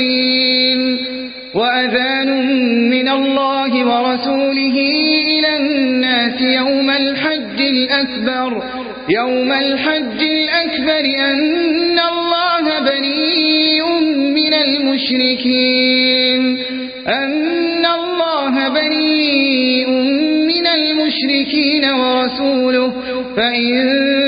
الكافرين وأذان من الله ورسوله إلى الناس يوم الحج الأكبر. يوم الحج الأكبر أن الله بريء من المشركين. أن الله بريء من المشركين ورسوله. فإن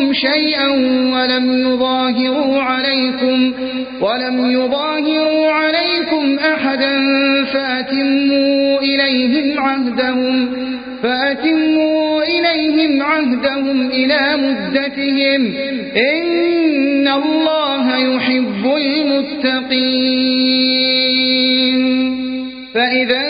ينقصوكم شيئا ولم يظاهروا عليكم ولم يظاهروا عليكم أحدا فأتموا إليهم عهدهم فأتموا إليهم عهدهم إلى مدتهم. إن الله يحب المتقين. فإذا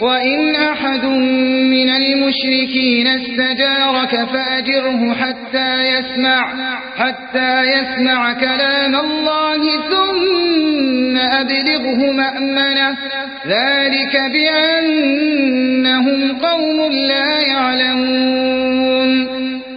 وإن أحد من المشركين استجارك فأجره حتى يسمع حتى يسمع كلام الله ثم أبلغه مأمنة. ذلك بأنهم قوم لا يعلمون.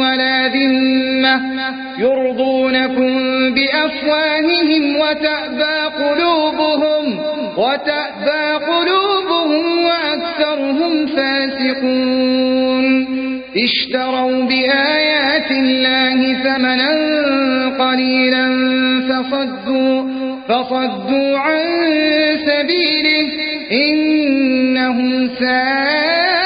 ولا ذمة يرضونكم بأفواههم وتأبى قلوبهم وتأبى قلوبهم وأكثرهم فاسقون اشتروا بآيات الله ثمنا قليلا فصدوا, فصدوا عن سبيله إنهم ساء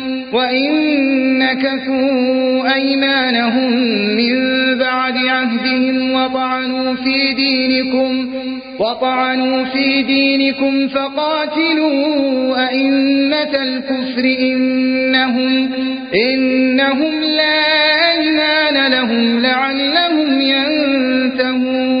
وإن نكثوا أيمانهم من بعد عهدهم وطعنوا في دينكم وطعنوا في دينكم فقاتلوا أئمة الكفر إنهم, إنهم لا أيمان لهم لعلهم ينتهون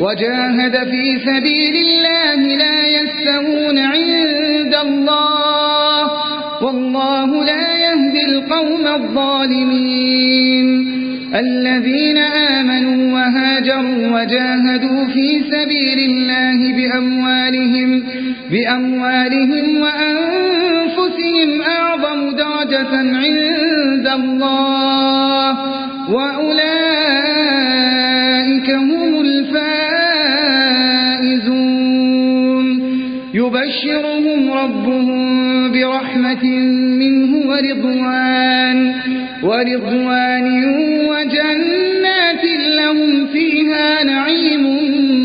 وجاهد في سبيل الله لا يستوون عند الله. والله لا يهدي القوم الظالمين. الذين آمنوا وهاجروا وجاهدوا في سبيل الله بأموالهم, بأموالهم وأنفسهم أعظم درجة عند الله. وأولئك يبشرهم ربهم برحمة منه ورضوان ورضوان وجنات لهم فيها نعيم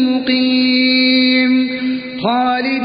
مقيم. خالدين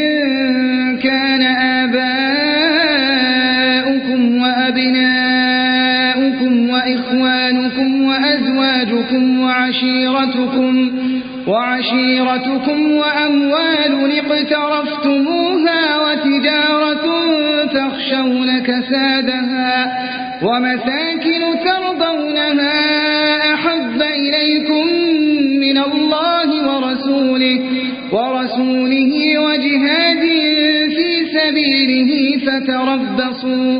وعشيرتكم وعشيرتكم وأموال اقترفتموها وتجارة تخشون كسادها ومساكن ترضونها أحب إليكم من الله ورسوله ورسوله وجهاد في سبيله فتربصوا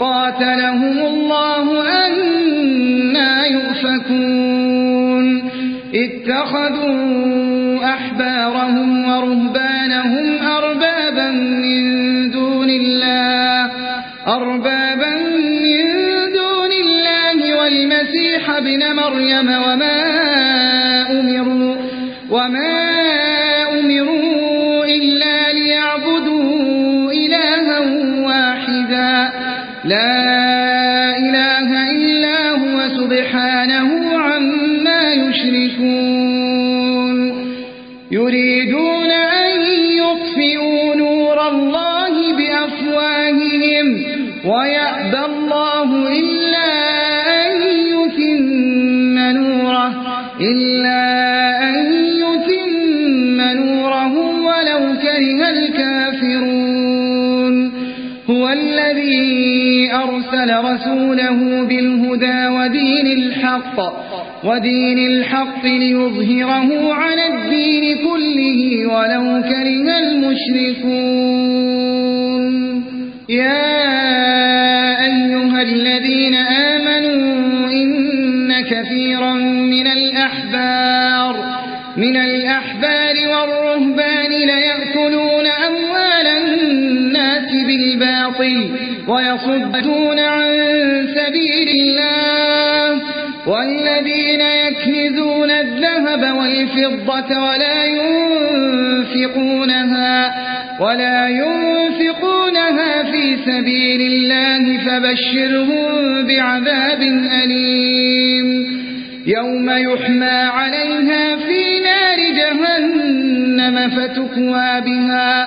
قاتلهم الله أنا يؤفكون. اتخذوا أحبارهم ورهبانهم أربابا من دون الله أربابا من دون الله. والمسيح ابن مريم وما أمروا وما أرسل رسوله بالهدى ودين الحق ودين الحق ليظهره على الدين كله ولو كره المشركون. يا أيها الذين آمنوا إن كثيرا من الأحبار من الأحبار والرهبان ليأكلون أموال الناس بالباطل ويصدون عن سبيل الله والذين يكنزون الذهب والفضة ولا ينفقونها ولا ينفقونها في سبيل الله فبشرهم بعذاب أليم يوم يحمى عليها في نار جهنم فتكوى بها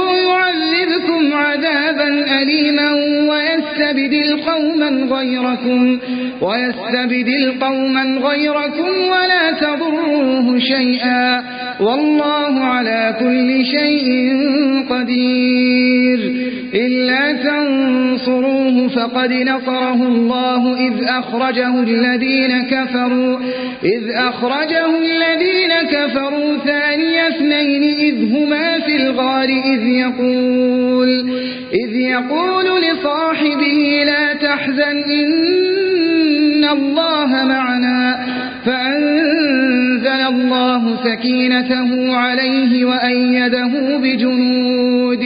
ويستبدل قوما غيركم ويستبدل قوما غيركم ولا تضروه شيئا والله على كل شيء قدير. إلا تنصروه فقد نصره الله إذ أخرجه الذين كفروا إذ أخرجه الذين كفروا ثاني اثنين إذ هما في الغار إذ يقول إذ يقول لصاحبه لا تحزن إن الله معنا فأنزل الله سكينته عليه وأيده بجنود.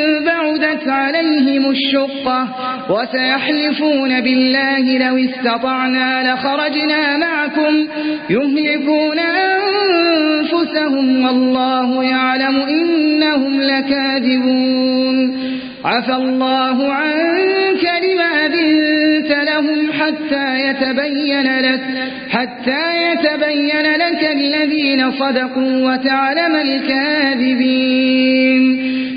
بعدت عليهم الشقة وسيحلفون بالله لو استطعنا لخرجنا معكم يهلكون أنفسهم والله يعلم إنهم لكاذبون. عفى الله عنك لما أذنت لهم حتى يتبين لك حتى يتبين لك الذين صدقوا وتعلم الكاذبين.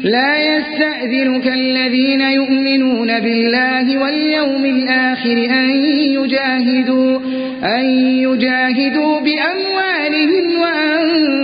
لا يستأذنك الذين يؤمنون بالله واليوم الآخر أن يجاهدوا أن يجاهدوا بأموالهم وأنفسهم.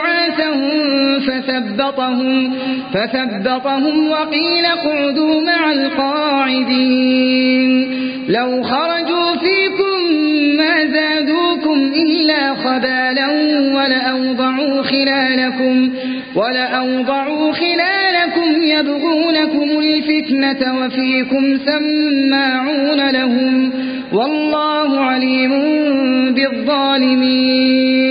بعاثهم فثبطهم, فثبطهم وقيل اقعدوا مع القاعدين. لو خرجوا فيكم ما زادوكم إلا خبالا ولأوضعوا خلالكم ولأوضعوا خلالكم يبغونكم الفتنة وفيكم سماعون لهم والله عليم بالظالمين.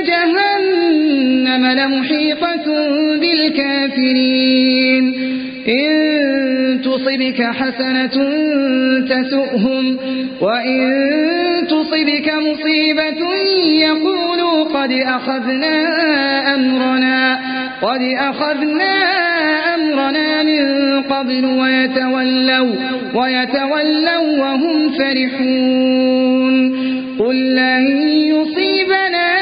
جهنم لمحيطة بالكافرين. إن تصبك حسنة تسؤهم وإن تصبك مصيبة يقولوا قد أخذنا أمرنا قد أخذنا أمرنا من قبل ويتولوا ويتولوا وهم فرحون. قل لن يصيبنا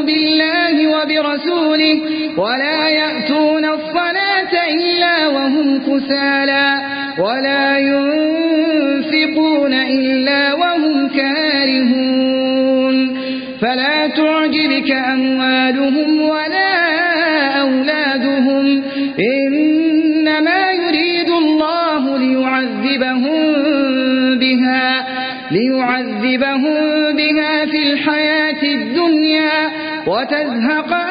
بالله وبرسوله ولا يأتون الصلاة إلا وهم كسالى ولا ينفقون إلا وهم كارهون فلا تعجبك أموالهم ولا أولادهم إنما يريد الله ليعذبهم بها ليعذبهم بها في الحياة الدنيا وتزهق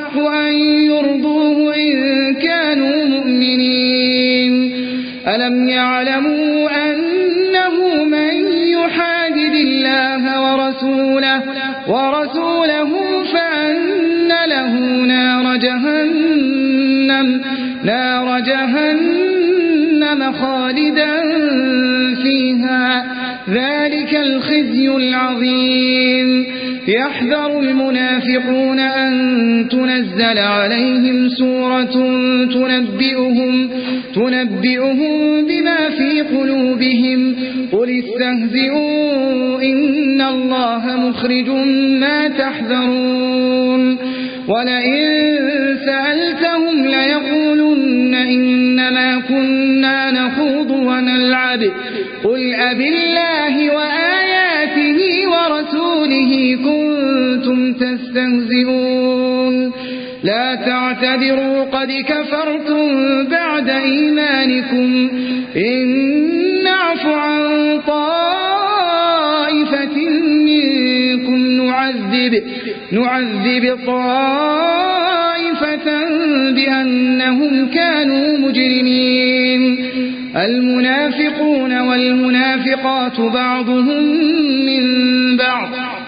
أن يرضوه إن كانوا مؤمنين. ألم يعلموا أنه من يحادد الله ورسوله ورسوله فأن له نار جهنم نار جهنم خالدا فيها. ذلك الخزي العظيم. يحذر المنافقون أن تنزل عليهم سورة تنبئهم, تنبئهم بما في قلوبهم. قل استهزئوا إن الله مخرج ما تحذرون. ولئن سألتهم ليقولن إنما كنا نخوض ونلعب. قل أب الله وآياته ورسوله كنتم تستهزئون. لا تعتذروا قد كفرتم بعد إيمانكم. إن نعف عن طائفة منكم نعذب, نعذب طائفة بأنهم كانوا مجرمين. المنافقون والمنافقات بعضهم من بعض.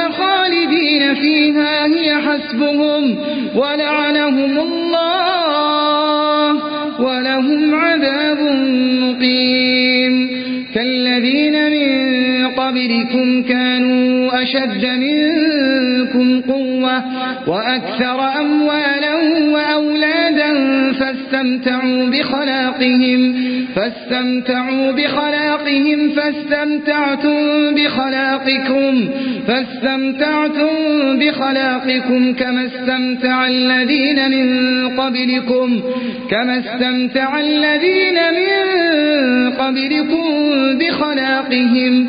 خالدين فيها هي حسبهم. ولعنهم الله ولهم عذاب مقيم. الذين من قبلكم كانوا أشد منكم قوة وأكثر أموالا وأولادا فاستمتعوا بخلاقهم فاستمتعوا بخلاقهم فاستمتعتم بخلاقكم فاستمتعتم بخلاقكم كما استمتع الذين من قبلكم كما استمتع الذين من قبلكم بخلاقهم.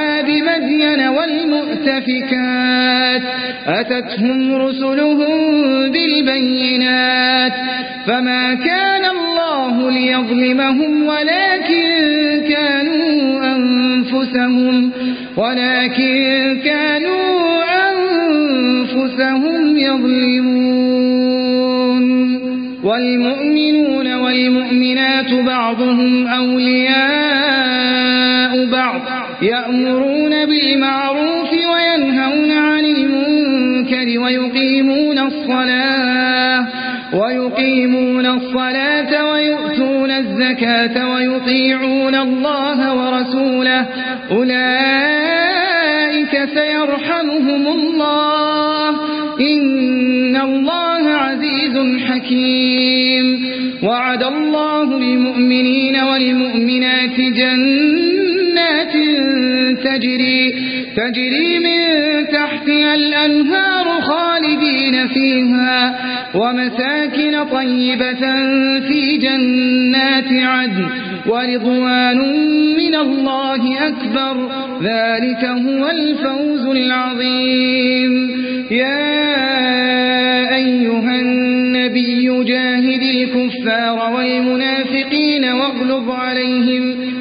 مدين والمؤتفكات أتتهم رسلهم بالبينات فما كان الله ليظلمهم ولكن كانوا أنفسهم ولكن كانوا أنفسهم يظلمون والمؤمنون والمؤمنات بعضهم أولياء بعض يأمرون بالمعروف وينهون عن المنكر ويقيمون الصلاة ويقيمون الصلاة ويؤتون الزكاة ويطيعون الله ورسوله. أولئك سيرحمهم الله. إن الله عزيز حكيم. وعد الله المؤمنين والمؤمنات جنات تجري تجري من تحتها الأنهار خالدين فيها ومساكن طيبة في جنات عدن ورضوان من الله أكبر ذلك هو الفوز العظيم. يا أيها النبي جاهد الكفار والمنافقين واغلظ عليهم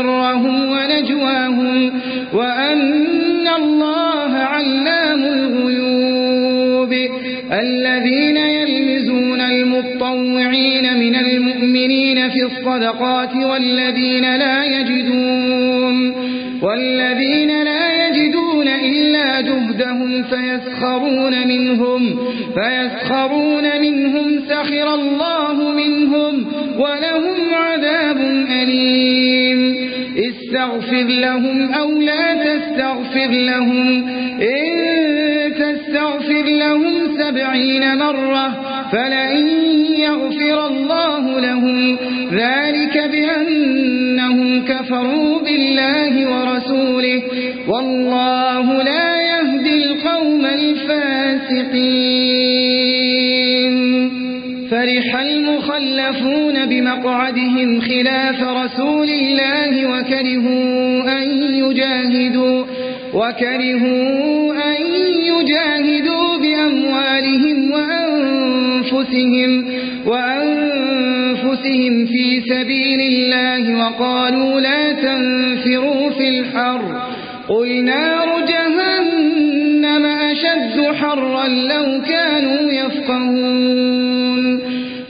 سرهم ونجواهم وأن الله علام الغيوب. الذين يلمزون المطوعين من المؤمنين في الصدقات والذين لا يجدون والذين لا يجدون إلا جهدهم فيسخرون منهم فيسخرون منهم سخر الله منهم ولهم عذاب أليم. استغفر لهم أو لا تستغفر لهم. إن تستغفر لهم سبعين مرة فلئن يغفر الله لهم. ذلك بأنهم كفروا بالله ورسوله. والله لا يهدي القوم الفاسقين. فرح المخلفون بمقعدهم خلاف رسول الله وكرهوا أن يجاهدوا وكرهوا أن يجاهدوا بأموالهم وأنفسهم وأنفسهم في سبيل الله وقالوا لا تنفروا في الحر. قل نار جهنم أشد حرا لو كانوا يفقهون.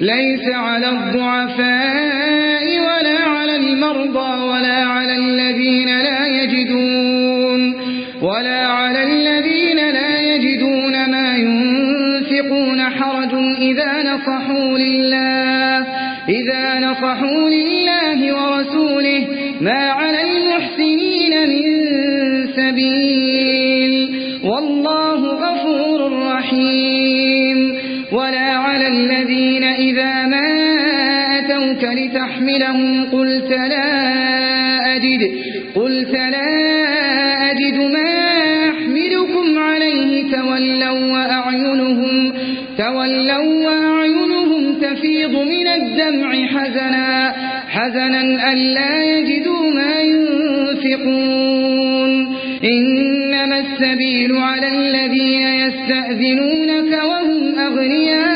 ليس على الضعفاء ولا على المرضى ولا على الذين لا لتحملهم قلت لا أجد قلت لا أجد ما أحملكم عليه تولوا وأعينهم تولوا وأعينهم تفيض من الدمع حزنا حزنا ألا يجدوا ما ينفقون. إنما السبيل على الذين يستأذنونك وهم أغنياء.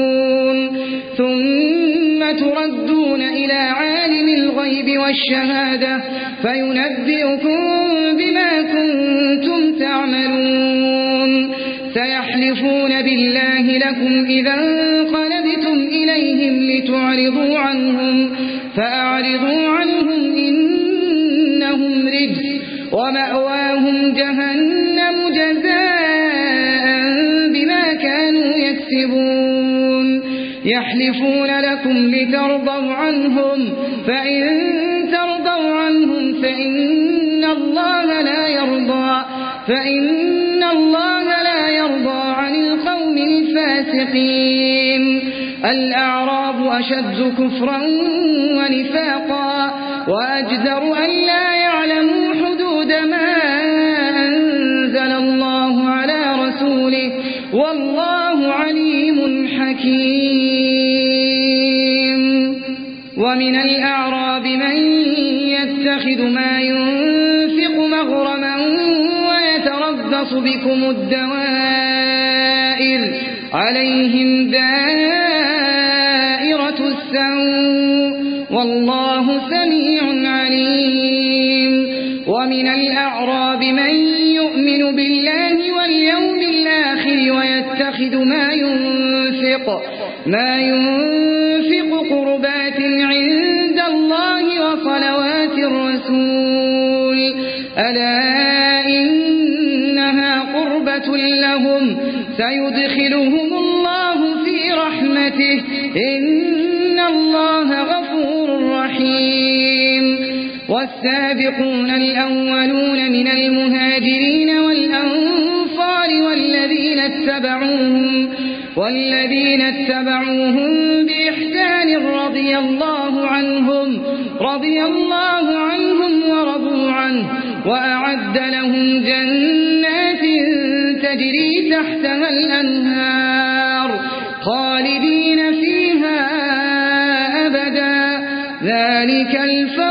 والشهادة فينبئكم بما كنتم تعملون. سيحلفون بالله لكم إذا انقلبتم إليهم لتعرضوا عنهم فأعرضوا عنهم ومأواهم جهنم جزاء بما كانوا يكسبون. يحلفون لكم لترضوا عنهم فإن فإن الله لا يرضى فإن الله لا يرضى عن القوم الفاسقين. الأعراب أشد كفرا ونفاقا وأجدر أن لا يعلموا حدود ما أنزل الله على رسوله. والله عليم حكيم. ومن الأعراب ويتربص بكم الدوائر عليهم دائرة السوء والله سميع عليم ومن الأعراب من يؤمن بالله واليوم الآخر ويتخذ ما ينفق ما ينفق قربات سيدخلهم الله في رحمته. إن الله غفور رحيم. والسابقون الأولون من المهاجرين والأنصار والذين اتبعوهم والذين اتبعوهم بإحسان رضي الله عنهم رضي الله عنهم ورضوا عنه وأعد لهم جنات تجري تحتها الأنهار خالدين فيها أبدا. ذلك الفوز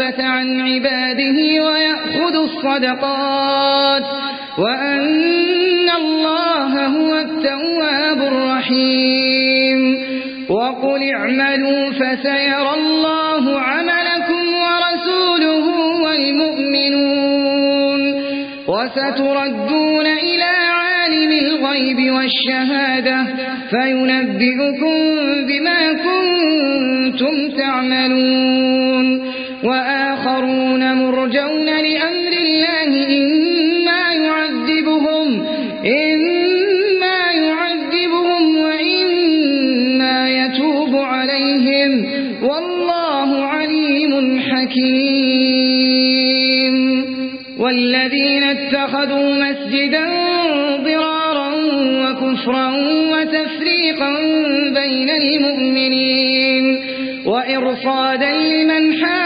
التوبة عن عباده ويأخذ الصدقات وأن الله هو التواب الرحيم. وقل اعملوا فسيرى الله عملكم ورسوله والمؤمنون. وستردون إلى عالم الغيب والشهادة فينبئكم بما كنتم تعملون. وآخرون مرجون لأمر الله إما يعذبهم إما يعذبهم وإما يتوب عليهم. والله عليم حكيم. والذين اتخذوا مسجدا ضرارا وكفرا وتفريقا بين المؤمنين وإرصادا لمن حارب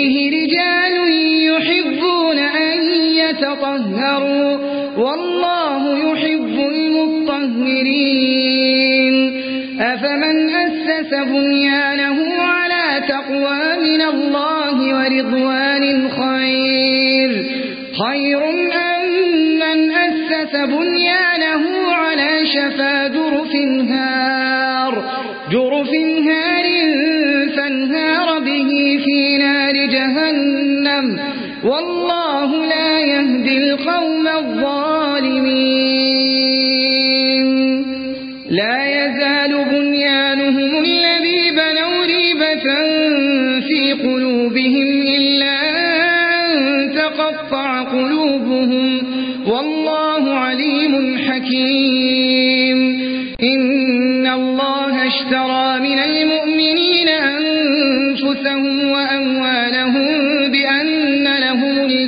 يتطهروا والله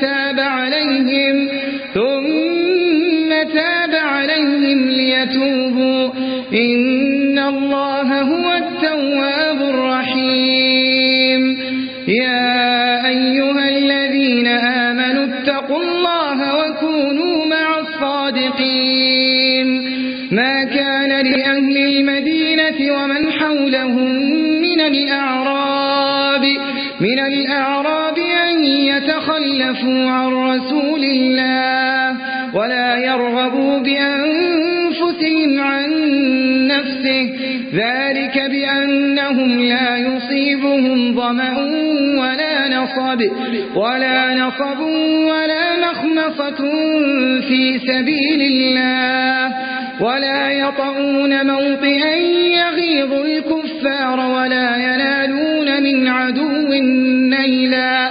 تاب عليهم ثم تاب عليهم ليتوبوا. إن الله هو التواب الرحيم. يا أيها الذين آمنوا اتقوا الله وكونوا مع الصادقين. ما كان لأهل المدينة ومن حولهم من الأعراب من الأعراب يتخلفوا عن رسول الله ولا يرغبوا بأنفسهم عن نفسه. ذلك بأنهم لا يصيبهم ظمأ ولا نصب ولا نصب ولا مخمصة في سبيل الله. ولا يطعون موطئا يغيظ الكفار ولا ينالون من عدو نيلا.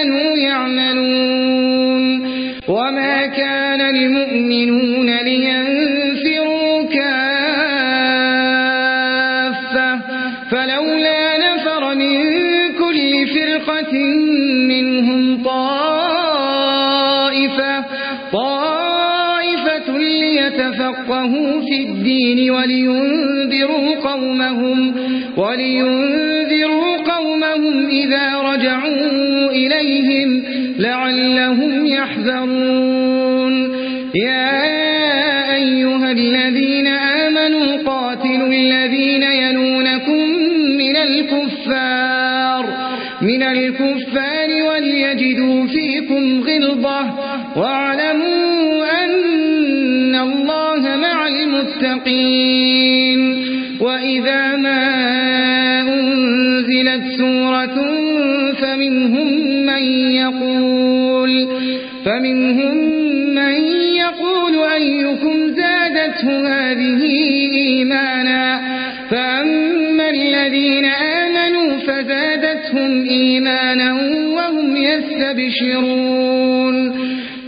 كانوا يعملون وما كان المؤمنون لينفروا كافة فلولا نفر من كل فرقة منهم طائفة طائفة ليتفقهوا في الدين ولينذروا قومهم ولينذروا يستبشرون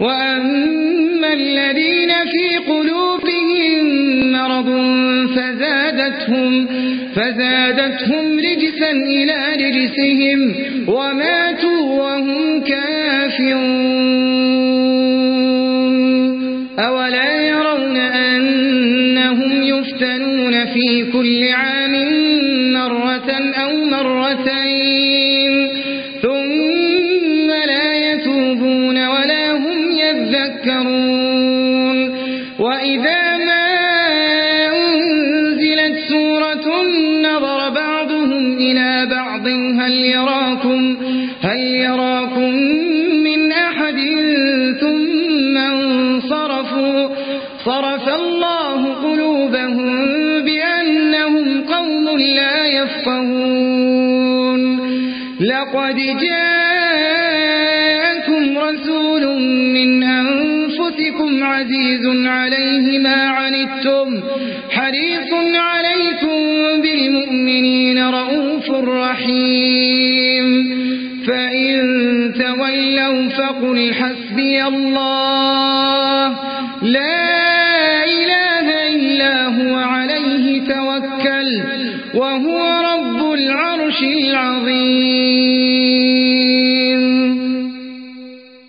وأما الذين في قلوبهم مرض فزادتهم فزادتهم رجسا إلى رجسهم وماتوا وهم كافرون. أولا يرون أنهم يفتنون في كل عام